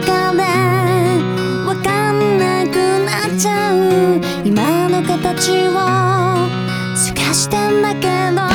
からわかんなくなっちゃう。今の形を透かしてんだけど。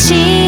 しい